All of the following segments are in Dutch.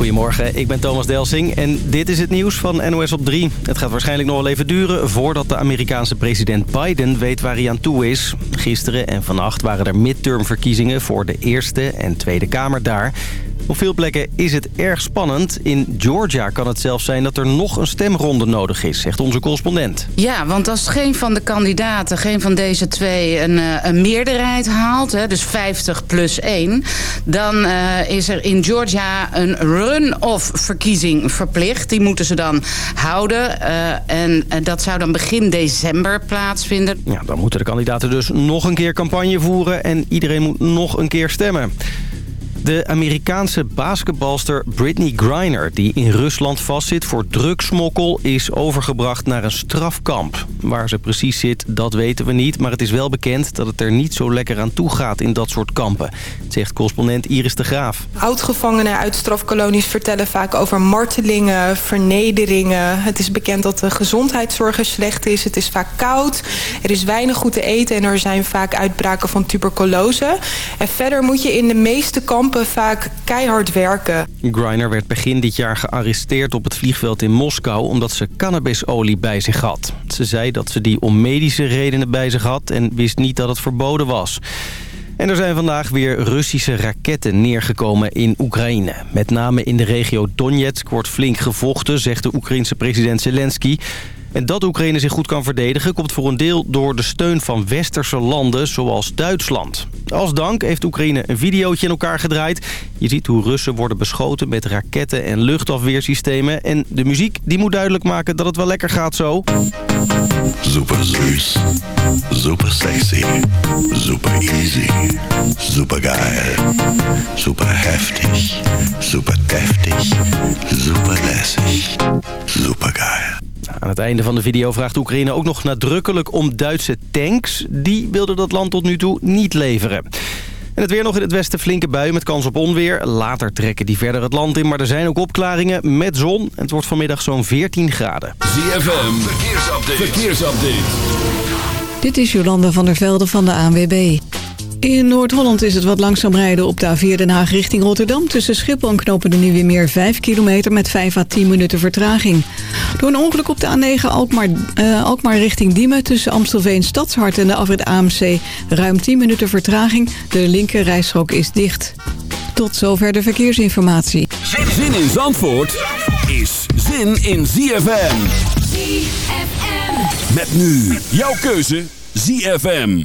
Goedemorgen, ik ben Thomas Delsing en dit is het nieuws van NOS op 3. Het gaat waarschijnlijk nog wel even duren voordat de Amerikaanse president Biden weet waar hij aan toe is. Gisteren en vannacht waren er midtermverkiezingen voor de Eerste en Tweede Kamer daar. Op veel plekken is het erg spannend. In Georgia kan het zelfs zijn dat er nog een stemronde nodig is, zegt onze correspondent. Ja, want als geen van de kandidaten, geen van deze twee een, eh, een meerderheid haalt... Hè, dus 50 plus 1, dan uh, is er in Georgia een run-off verkiezing verplicht. Die moeten ze dan houden. Uh, en dat zou dan begin december plaatsvinden. Ja, dan moeten de kandidaten dus nog een keer campagne voeren... en iedereen moet nog een keer stemmen. De Amerikaanse basketbalster Britney Griner, die in Rusland vastzit voor drugsmokkel, is overgebracht naar een strafkamp. Waar ze precies zit, dat weten we niet, maar het is wel bekend dat het er niet zo lekker aan toe gaat in dat soort kampen, zegt correspondent Iris de Graaf. Oudgevangenen uit strafkolonies vertellen vaak over martelingen, vernederingen. Het is bekend dat de gezondheidszorg er slecht is, het is vaak koud, er is weinig goed te eten en er zijn vaak uitbraken van tuberculose. En verder moet je in de meeste kampen vaak keihard werken. Griner werd begin dit jaar gearresteerd op het vliegveld in Moskou... omdat ze cannabisolie bij zich had. Ze zei dat ze die om medische redenen bij zich had... en wist niet dat het verboden was. En er zijn vandaag weer Russische raketten neergekomen in Oekraïne. Met name in de regio Donetsk wordt flink gevochten, zegt de Oekraïense president Zelensky... En dat Oekraïne zich goed kan verdedigen komt voor een deel door de steun van westerse landen zoals Duitsland. Als dank heeft Oekraïne een videootje in elkaar gedraaid. Je ziet hoe Russen worden beschoten met raketten en luchtafweersystemen. En de muziek die moet duidelijk maken dat het wel lekker gaat zo. Super Zeus. Super sexy. Super easy. Super geil. Super heftig. Super deftig. Super lässig. Super geil. Aan het einde van de video vraagt Oekraïne ook nog nadrukkelijk om Duitse tanks. Die wilde dat land tot nu toe niet leveren. En het weer nog in het westen flinke buien met kans op onweer. Later trekken die verder het land in, maar er zijn ook opklaringen met zon. Het wordt vanmiddag zo'n 14 graden. ZFM, verkeersupdate. verkeersupdate. Dit is Jolanda van der Velde van de ANWB. In Noord-Holland is het wat langzaam rijden op de A4 Den Haag richting Rotterdam. Tussen Schiphol en Knopen de Nieuwe Meer 5 kilometer met 5 à 10 minuten vertraging. Door een ongeluk op de A9 Alkmaar, uh, Alkmaar richting Diemen tussen Amstelveen Stadshart en de afrit AMC ruim 10 minuten vertraging. De linker rijstrook is dicht. Tot zover de verkeersinformatie. Zin in Zandvoort is zin in ZFM. ZFM. Met nu jouw keuze ZFM.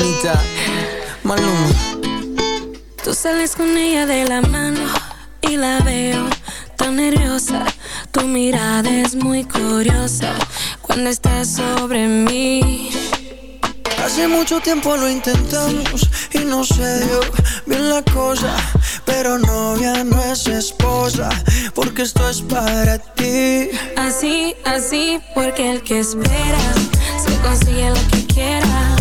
Anita, Maluma. Tú sales con ella de la mano y la veo tan nerviosa. Tu mirada es muy curiosa cuando estás sobre mí. Hace mucho tiempo lo intentamos y no se dio bien la cosa. Pero novia no es esposa, porque esto es para ti. Así, así, porque el que espera se consigue lo que quiera.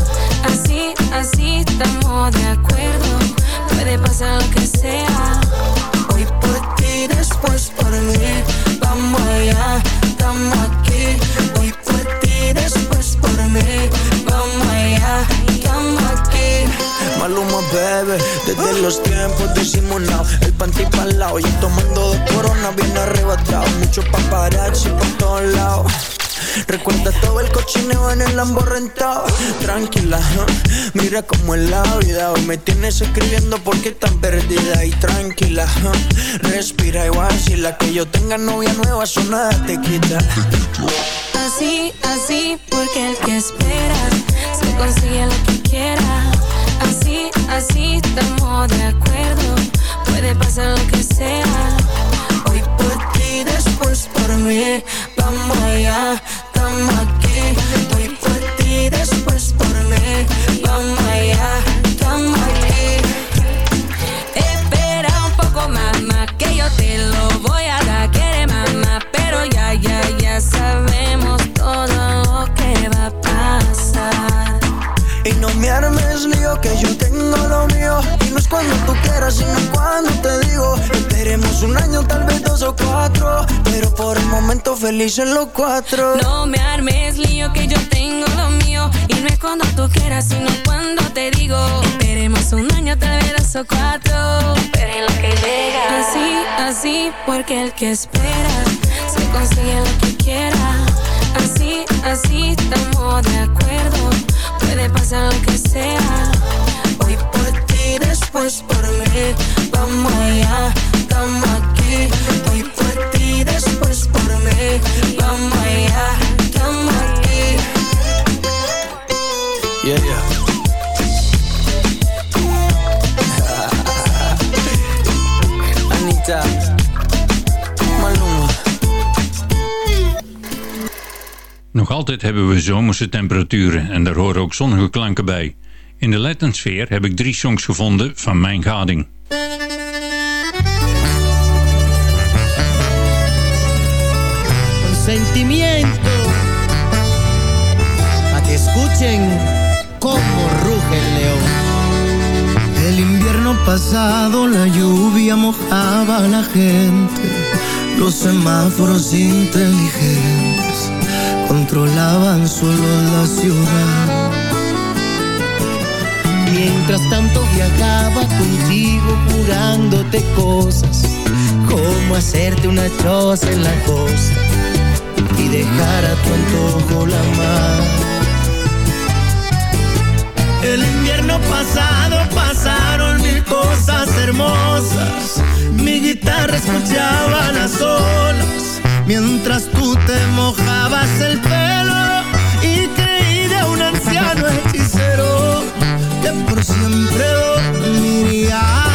Así, estamos de acuerdo. Puede pasar lo que sea. Hoy por ti, después por mí. Vamos allá, estamos aquí. Hoy por ti, después por mí. Vamos allá, estamos aquí. Maluma, bebé, desde los tiempos disimulados. El panty lado y tomando de corona bien arrebatado. Mucho paparazzi por todos lados. Recuerda todo el cochineo en el Lambo rentado. Tranquila, mira como es la vida. Hoy me tienes escribiendo porque tan perdida. Y tranquila, respira igual. Si la que yo tenga novia nueva, eso nada te quita. Así, así, porque el que espera Se consigue lo que quiera. Así, así, estamos de acuerdo. Puede pasar lo que sea después por mí. Vamos allá, estamos aquí. Hoy por ti, después por mí. Vamos allá, Y no me armes lío que yo tengo lo mío. Y no es cuando tú quieras sino cuando te digo. Esperemos un año, tal vez dos o cuatro. Pero por el momento felices los cuatro. No me armes lío que yo tengo lo mío. Y no es cuando tú quieras sino cuando te digo. Esperemos un año, tal vez dos o cuatro. Pero lo que llega. Así, así, porque el que espera Se consigue lo que quiera. Así, así, tan Pasar lo que sea. Hoy por ti, después por altijd hebben we zomerse temperaturen en daar horen ook zonnige klanken bij. In de Latin-sfeer heb ik drie songs gevonden van mijn gading. sentimiento. A que escuchen cómo ruge el león. El invierno pasado la lluvia mojaba a la gente. Los semáforos inteligentes controlaban solo la ciudad. Mientras tanto viajaba contigo jurándote cosas, como hacerte una choza en la costa y dejar a tu antojo la mar. El invierno pasado pasaron mil cosas hermosas. Mi guitarra escuchaba las olas mientras tú te mojabas el pelo y creí de un anciano hechicero que por siempre dormirías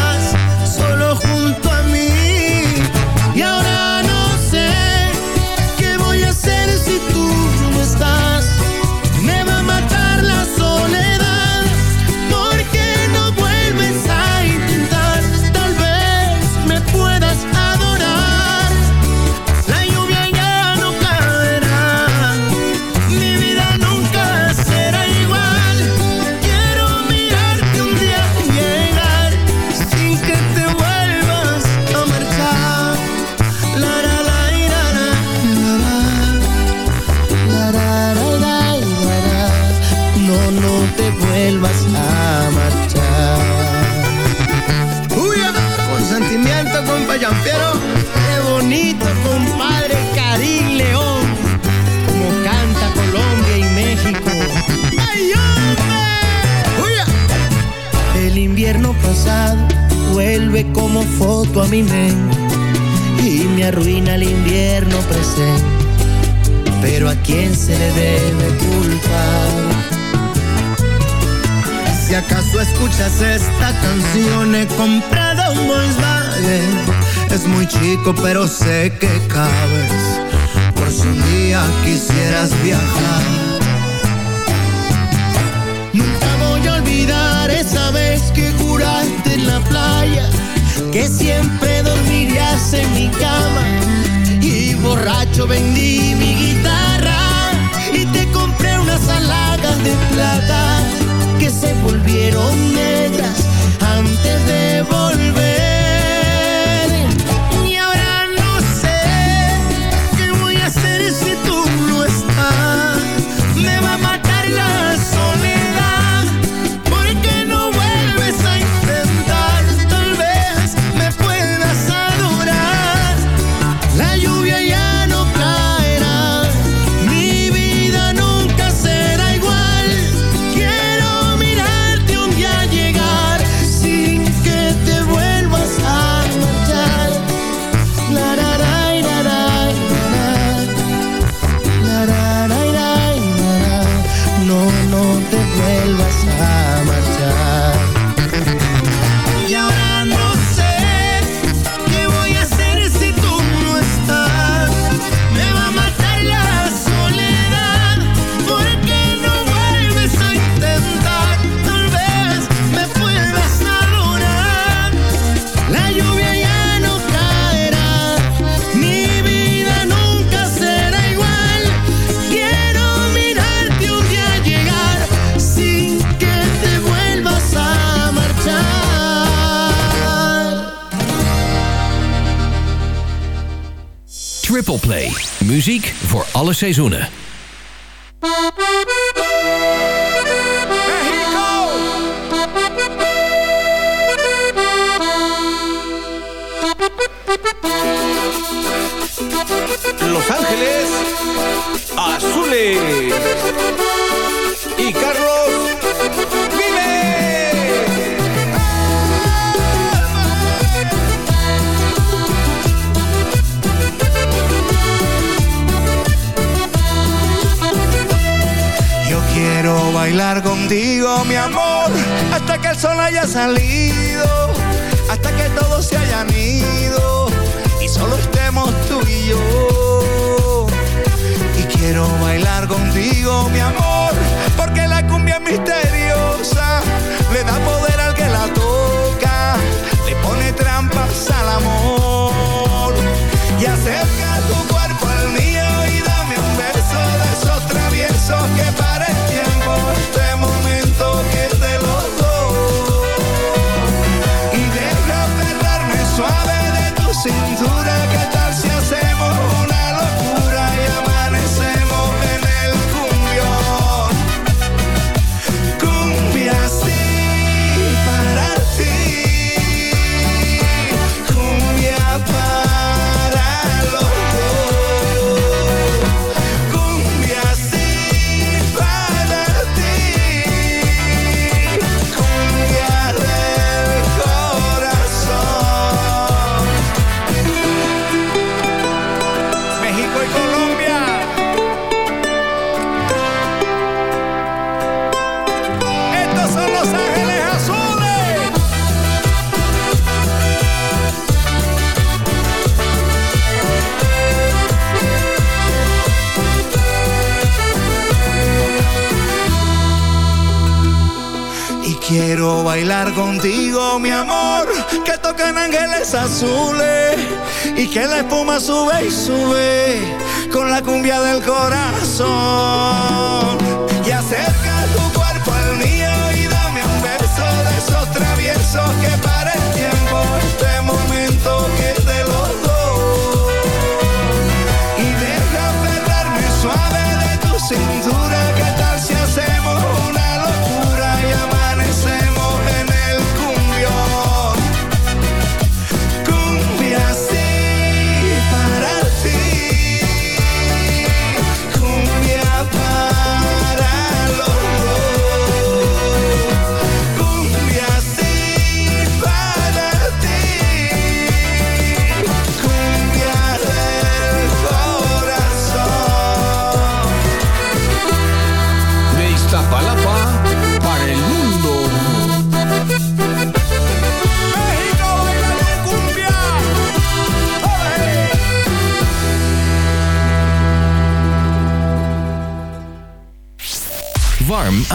alle seizoenen. ojos azules eh, y que la espuma sube y sube con la cumbia del corazón. Y hace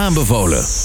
aanbevolen.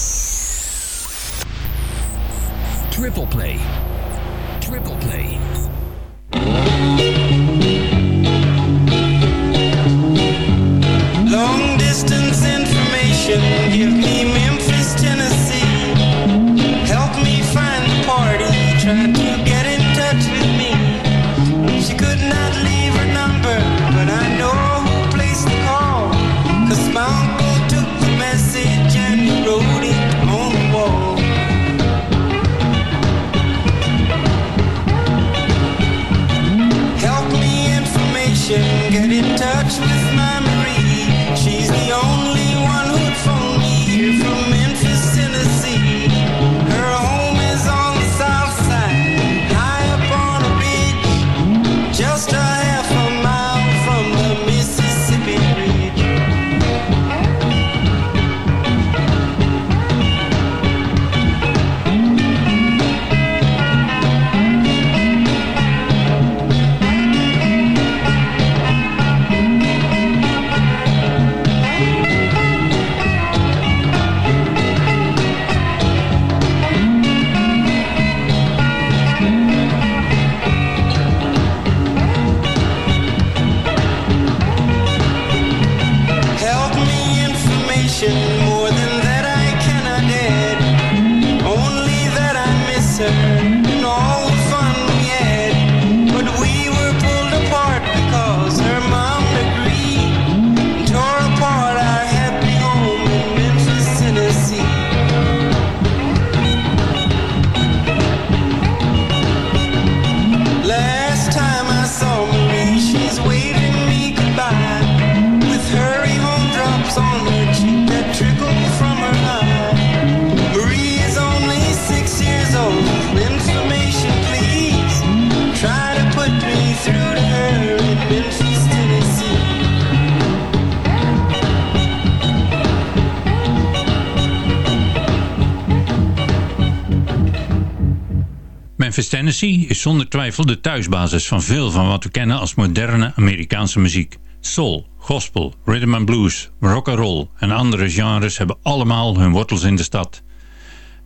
Memphis, Tennessee is zonder twijfel de thuisbasis van veel van wat we kennen als moderne Amerikaanse muziek. Soul, gospel, rhythm and blues, rock and roll en andere genres hebben allemaal hun wortels in de stad.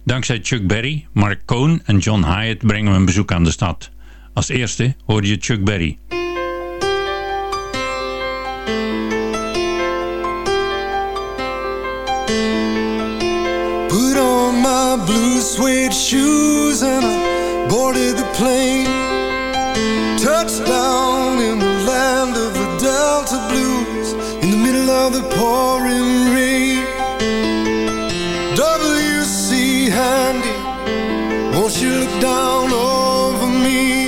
Dankzij Chuck Berry, Mark Cohn en John Hyatt brengen we een bezoek aan de stad. Als eerste hoorde je Chuck Berry. Put my blue suede shoes and boarded the plane. touched down in the land of the Delta Blues in the middle of the pouring rain. W.C. Handy, won't you look down over me?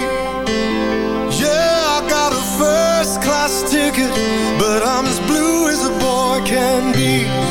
Yeah, I got a first class ticket, but I'm as blue as a boy can be.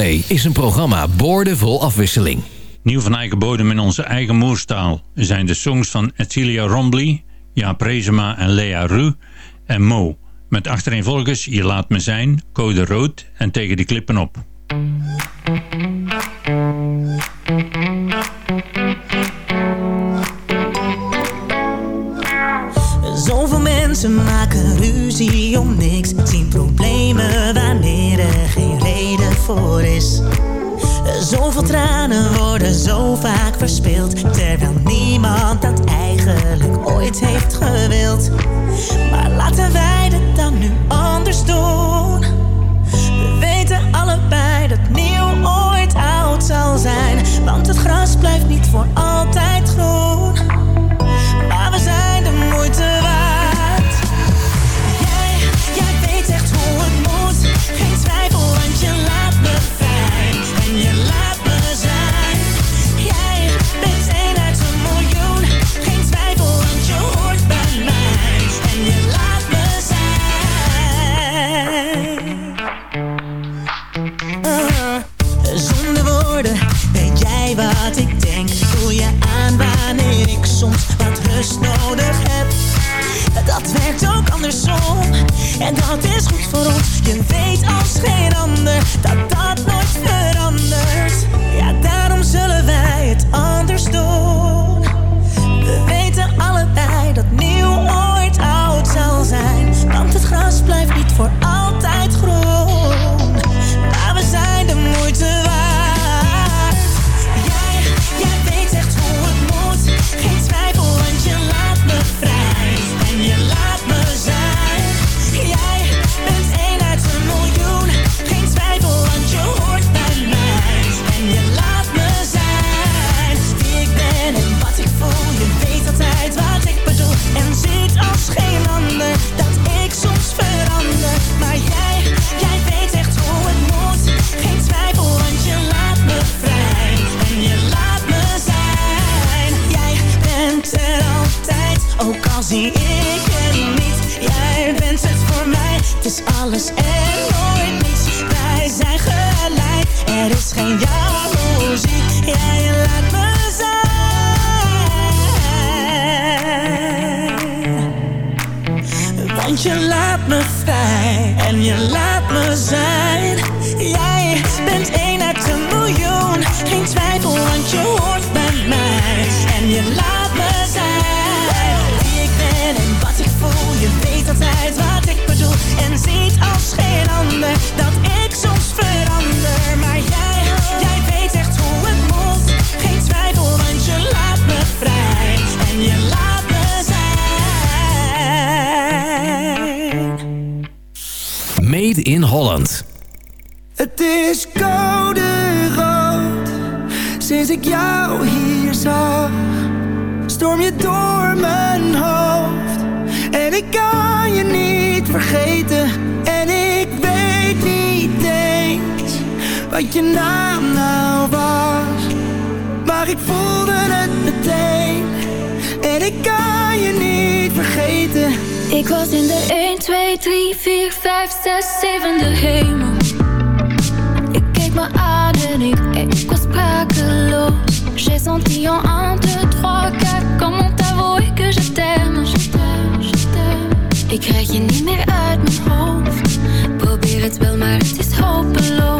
Is een programma boordevol afwisseling. Nieuw van eigen bodem in onze eigen moerstaal zijn de songs van Etilia Rombly, Ja Prezema en Lea Ru en Mo. Met achtereenvolgens Je Laat Me Zijn, Code Rood en Tegen de Klippen Op. Zoveel mensen maken ruzie om niks, zien problemen wanneer is. Zoveel tranen worden zo vaak verspild Terwijl niemand dat eigenlijk ooit heeft gewild. Maar laten wij het dan nu anders doen. We weten allebei dat nieuw ooit oud zal zijn Want het gras blijft niet voor altijd groen. nodig hebt. Dat werkt ook andersom. En dat is goed voor ons. Je weet als geen ander dat dat nog ressenti en 1, 2, 3, 4 Comment t'avouer que je t'aime? Je t'aime, je t'aime. Ik krijg je niet meer uit mijn hoofd Probeer het wel, maar het is hopeloos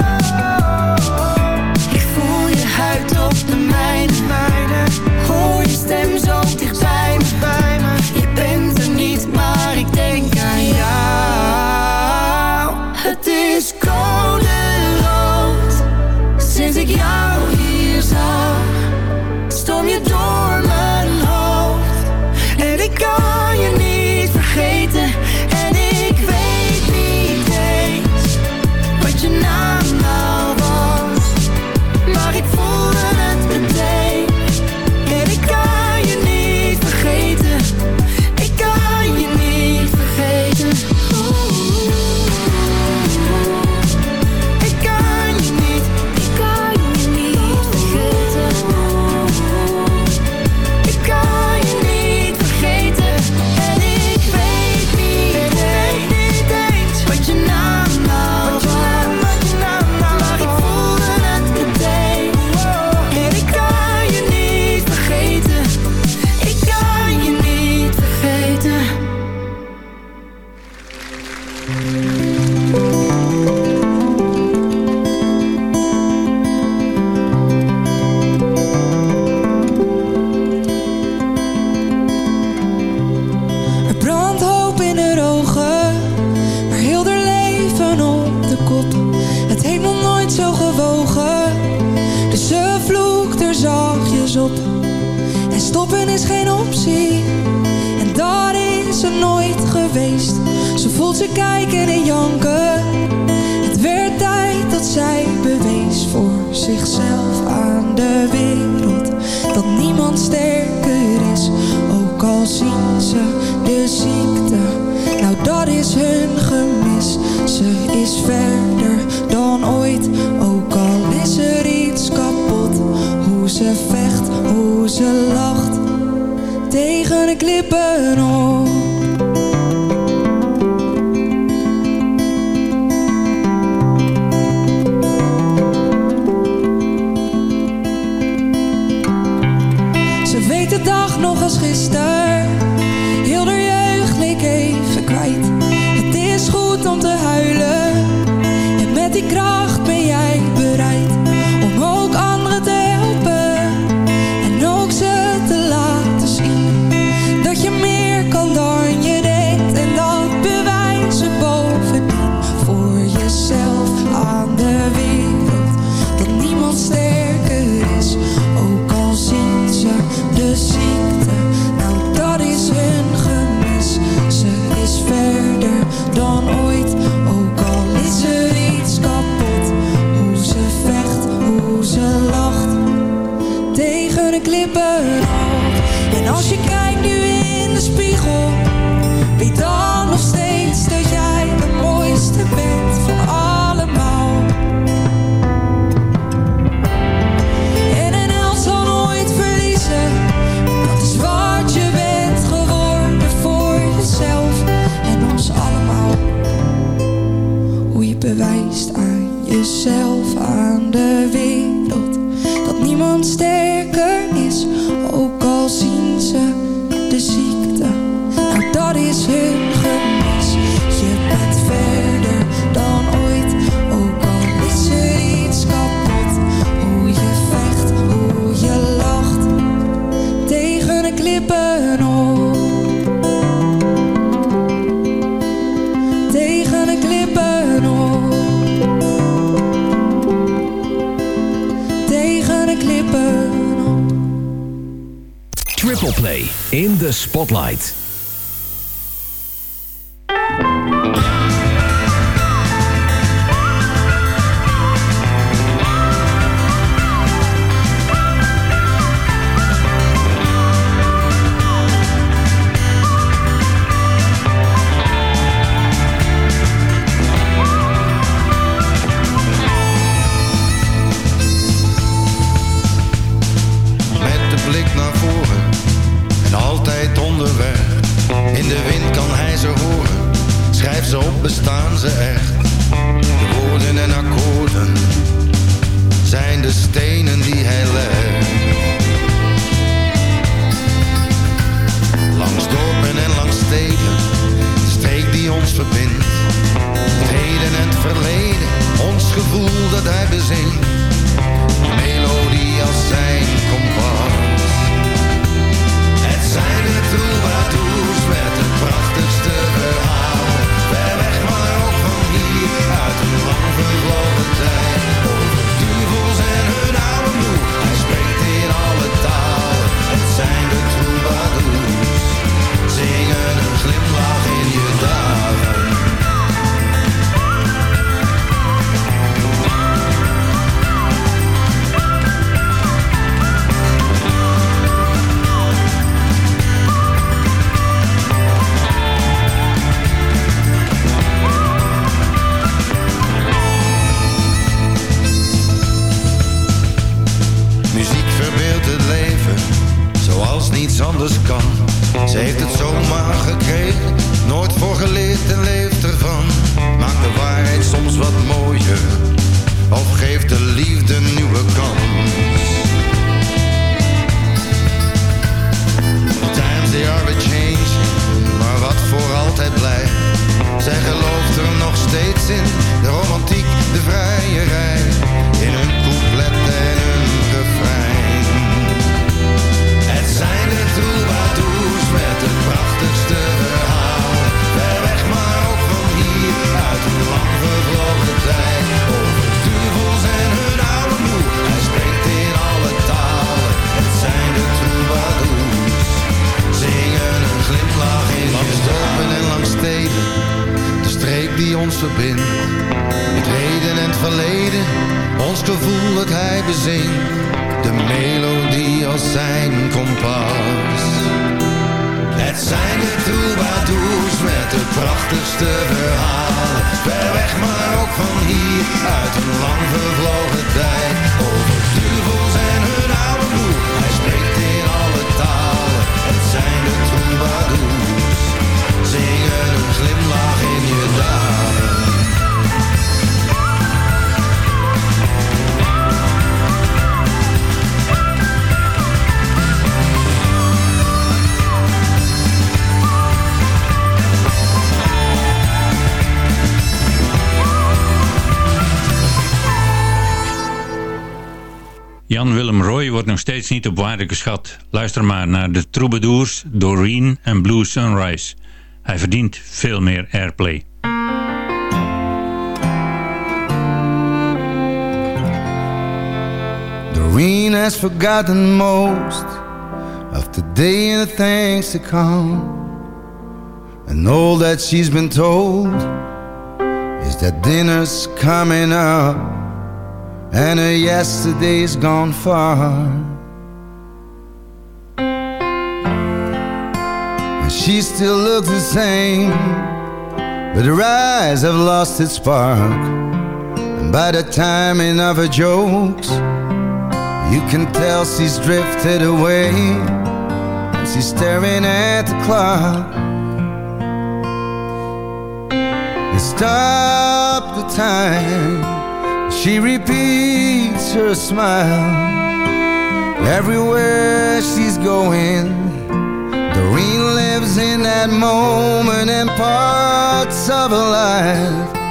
niet op waarde geschat. Luister maar naar de Troubadours, Doreen en Blue Sunrise. Hij verdient veel meer airplay. Doreen has forgotten most of the day and the things to come. And all that she's been told is that dinner's coming up. And her yesterday's gone far She still looks the same. But her eyes have lost its spark. And by the timing of her jokes You can tell she's drifted away. And she's staring at the clock. And stop the time. She repeats her smile Everywhere she's going. Doreen lives in that moment and parts of her life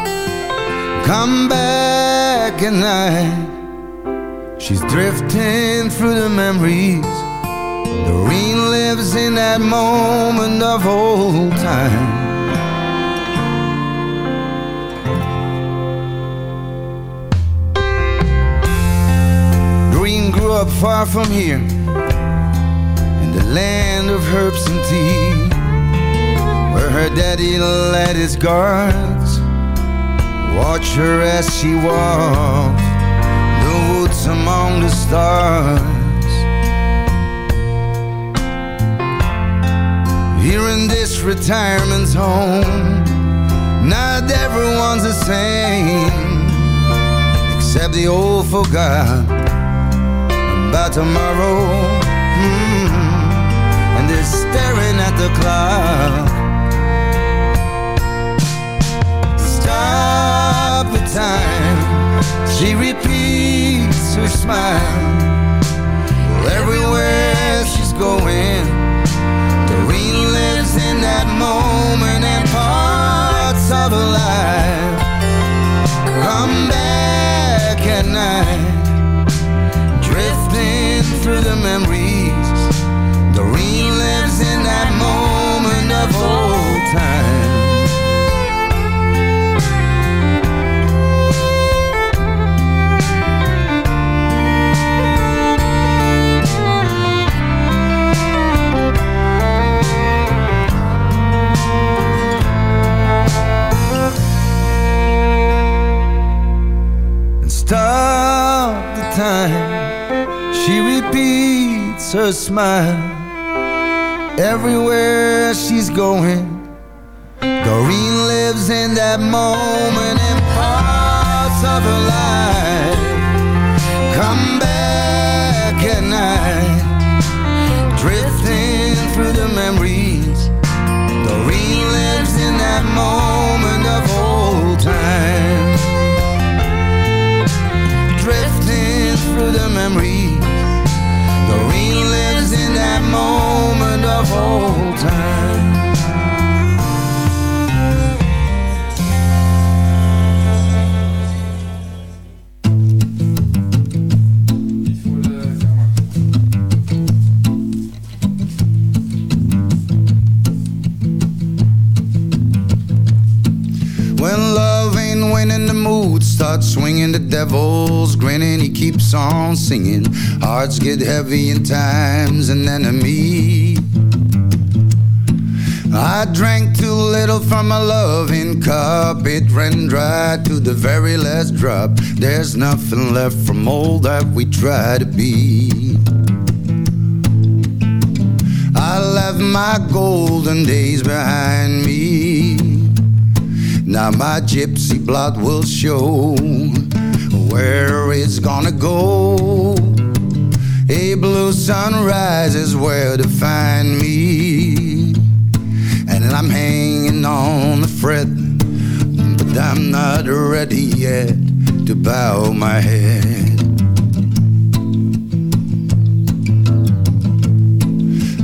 Come back at night. She's drifting through the memories. Doreen lives in that moment of old time. Green grew up far from here in the land of herbs and tea, where her daddy led his guards. Watch her as she walked the woods among the stars. Here in this retirement home, not everyone's the same, except the old forgot about tomorrow. Mm, staring at the clock. Stop the time. She repeats her smile. Well, everywhere she's going, Doreen lives in that moment and parts of her life come back at night drifting through the memories. In that moment of old time. And stop the time she repeats her smile everywhere she's going. Doreen lives in that moment and parts of her life come back at night, drifting through the memories. Doreen lives in that moment of old time, drifting through the memories. That moment of old time. Starts swinging. The devil's grinning, he keeps on singing. Hearts get heavy in time's an enemy. I drank too little from my loving cup. It ran dry to the very last drop. There's nothing left from all that we try to be. I left my golden days behind me. Now my gypsy blood will show where it's gonna go. A blue sunrise is where to find me. And I'm hanging on the thread, but I'm not ready yet to bow my head.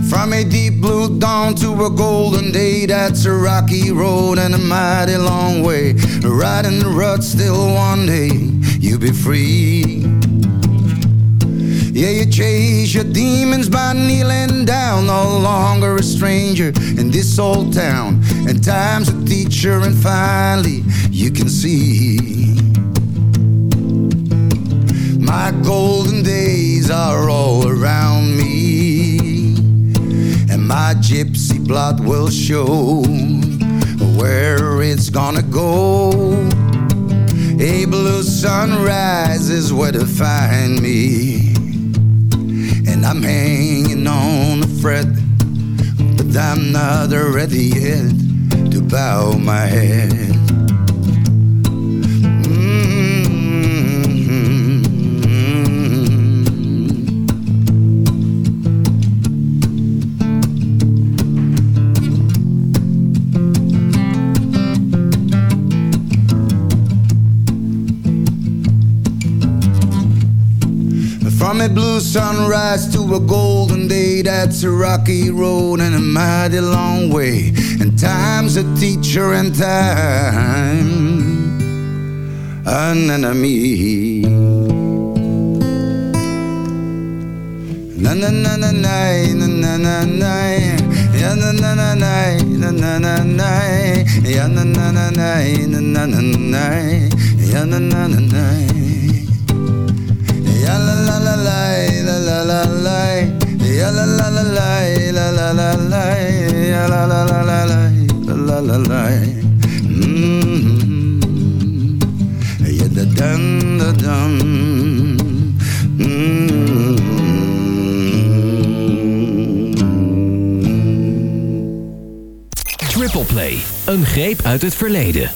From a deep blue dawn to a golden day, that's a rocky road and a mighty long way. Riding the rut, still one day you'll be free. Yeah, you chase your demons by kneeling down, no longer a stranger in this old town. And time's a teacher, and finally you can see. My golden days are all around me, and my gypsy blood will show where it's gonna go. A blue sunrise is where to find me. I'm hanging on the thread, but I'm not ready yet to bow my head. A blue sunrise to a golden day. That's a rocky road and a mighty long way. And time's a teacher and time an enemy. Na na na na na na na na ya na na na na na na na na ya na na na na na na na na ya na na na na Ja la la la, la la la Triple Play, een greep uit het verleden.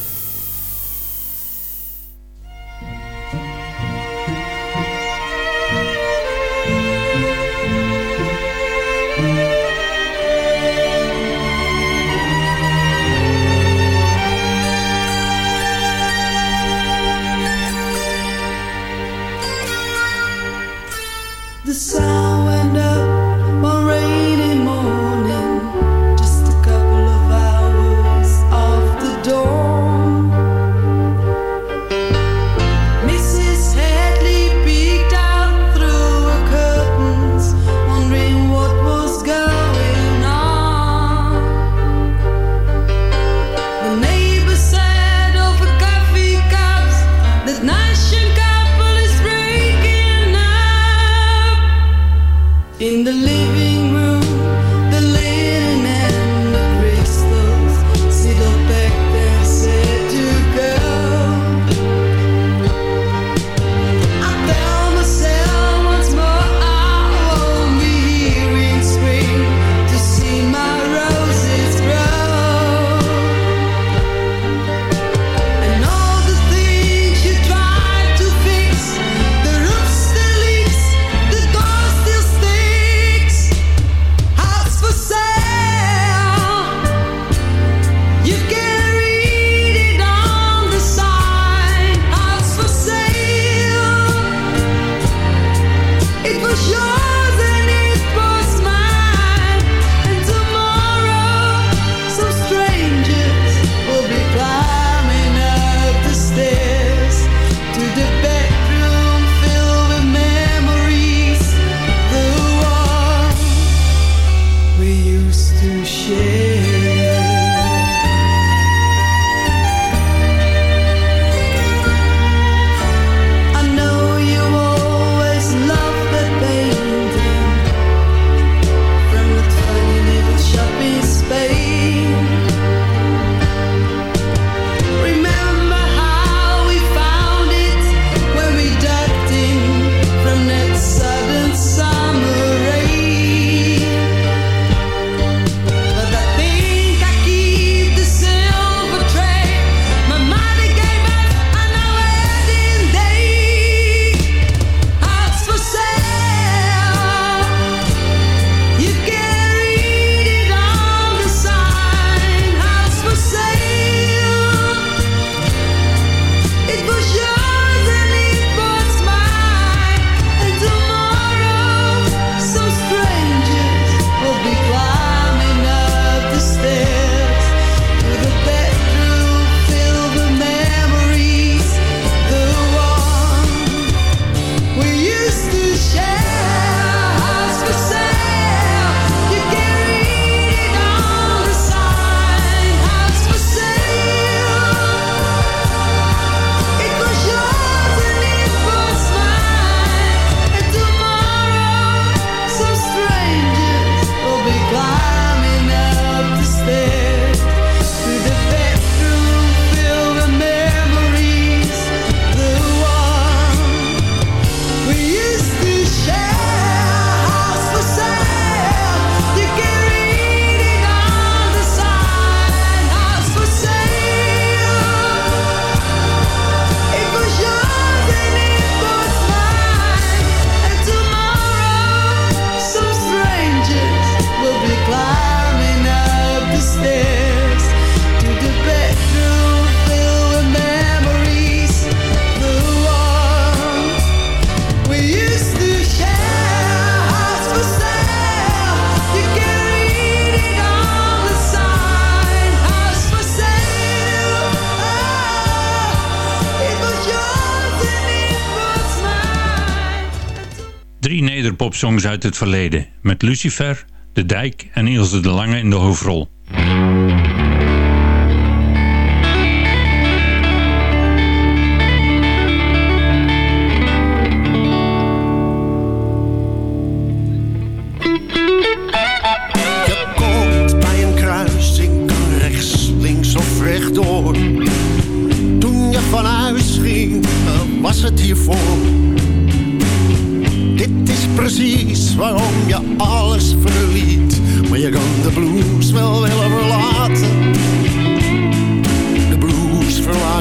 Nederpopsongs uit het verleden. Met Lucifer, De Dijk en Ilse de Lange in de hoofdrol.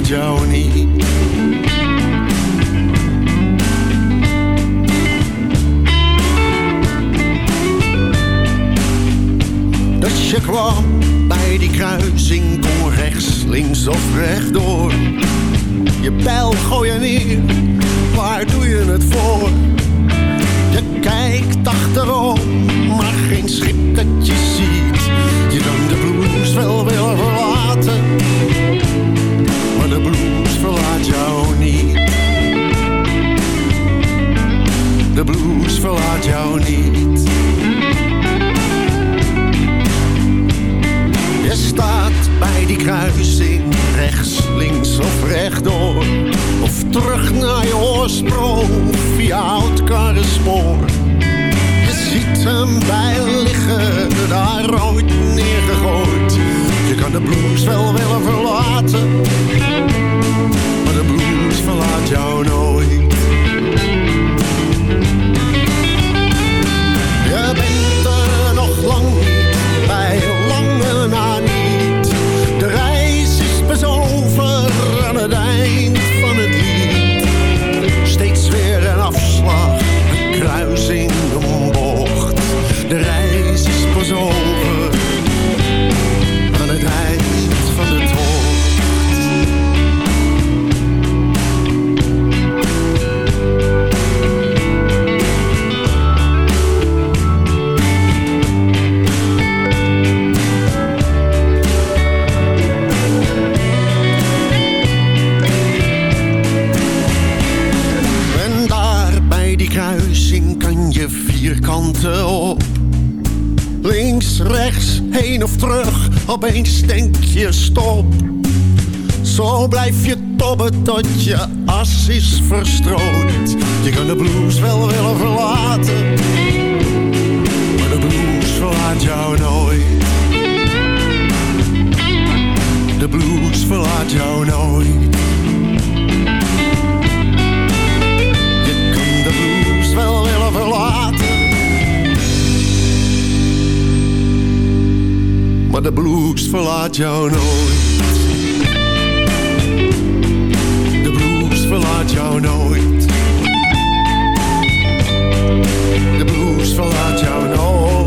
Niet. Dus je kwam bij die kruising, kon rechts, links of rechtdoor. Je pijl gooi je neer, waar doe je het voor? Je kijkt achterom, maar geen schip dat je ziet. Je kan de blues wel willen verlaten, blues verlaat jou niet. Je staat bij die kruising, rechts, links of rechtdoor. Of terug naar je oorsprong, via oud karrenspoor. Je ziet hem bij liggen, daar ooit neergegooid. Je kan de blues wel willen verlaten, maar de blues verlaat jou nooit. Die kruising kan je vierkanten op. Links, rechts, heen of terug, opeens denk je stop. Zo blijf je tobben tot je as is verstrooid. Je kan de blues wel willen verlaten, maar de blues verlaat jou nooit. De blues verlaat jou nooit. De blues verlaat jou nooit. De blues verlaat jou nooit. De blues verlaat jou nooit.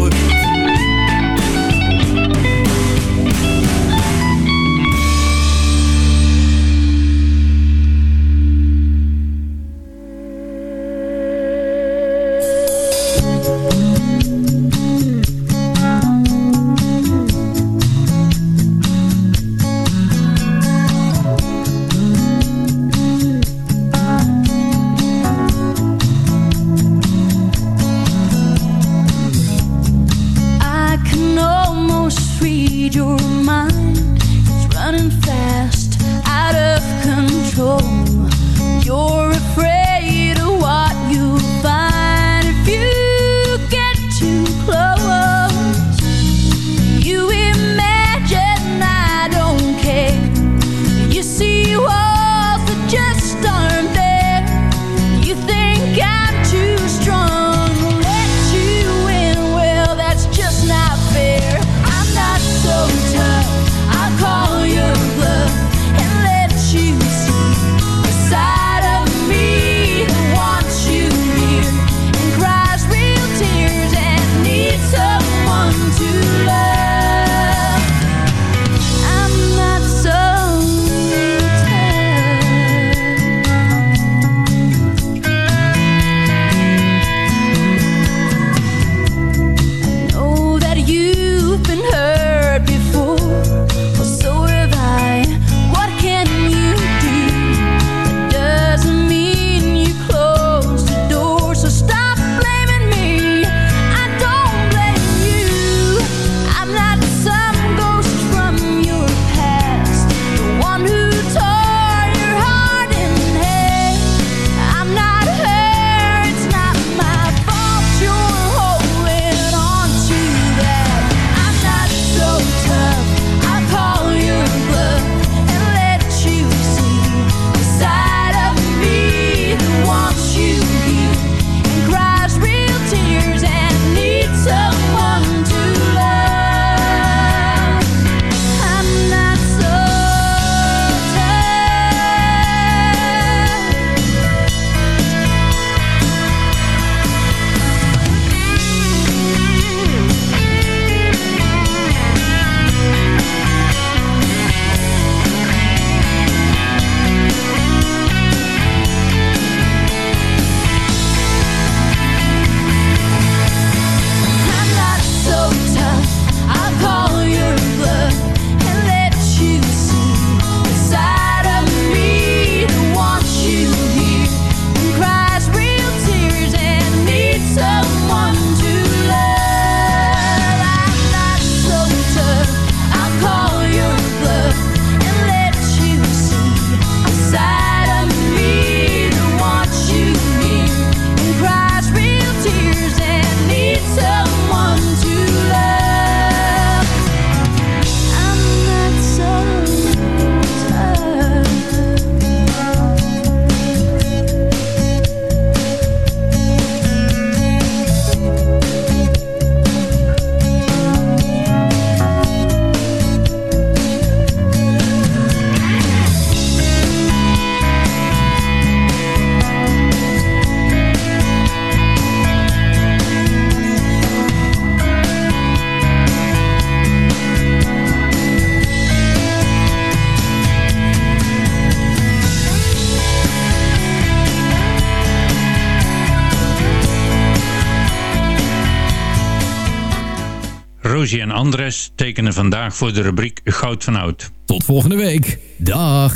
Andres tekenen vandaag voor de rubriek Goud van Oud. Tot volgende week. Dag.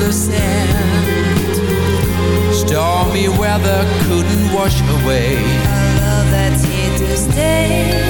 the sand. Stormy weather couldn't wash away. A love that's here to stay.